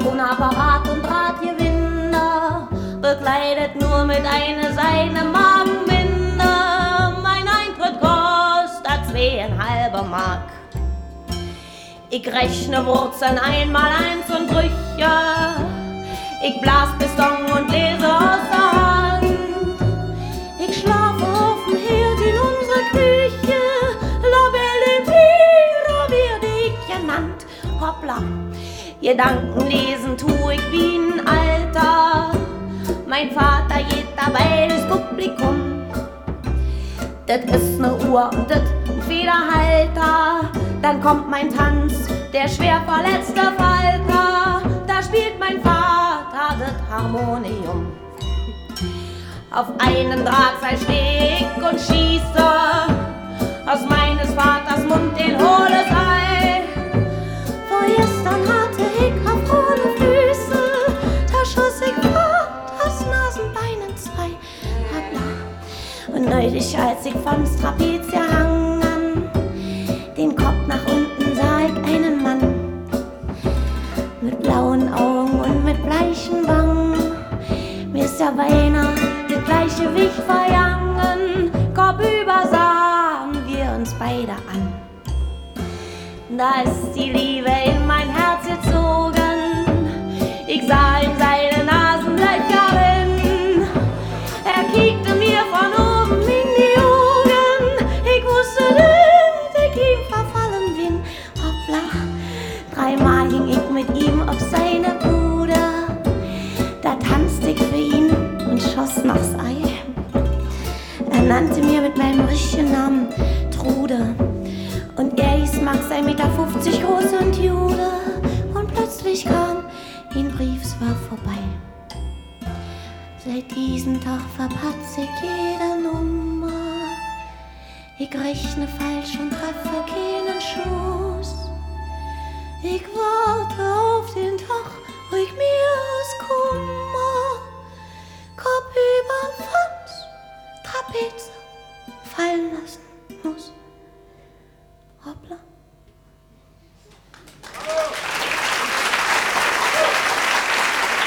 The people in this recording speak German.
Apparat und Drahtgewinde, bekleidet nur mit einer Seine Magenbinde. Mein Eintritt kostet zweieinhalb Mark. Ich rechne Wurzeln einmal eins und Brüche. Ich blas Beton und lese aus der Hand. Ich schlafe auf dem Herd in unserer Küche. La Belle Pire wird ich genannt. Hoppla. Gedanken lesen tu ich wie ein Alter. Mein Vater geht dabei das Publikum. Das ist ne Uhr und das ein Federhalter. Dann kommt mein Tanz, der schwer verletzte Falter. Da spielt mein Vater das Harmonium. Auf einen Drahtseil steh ich und schieße aus meines Vaters neulich, als ich vom Trapez gehangen, den Kopf nach unten sah ich einen Mann. Mit blauen Augen und mit bleichen Wangen. Mir ist ja beinahe das gleiche Wicht vergangen. Kopfüber sahen wir uns beide an. Da ist die Liebe hing ich mit ihm auf seine Bude. Da tanzte ich für ihn und schoss nachs Ei. Er nannte mir mit meinem richtigen Namen Trude. Und er hieß Max, 1,50 Meter groß und Jude. Und plötzlich kam ein Brief, es war vorbei. Seit diesem Tag verpatze ich jede Nummer. Ich rechne falsch und treffe keinen Schuss. fallen lassen muss. Hoppla.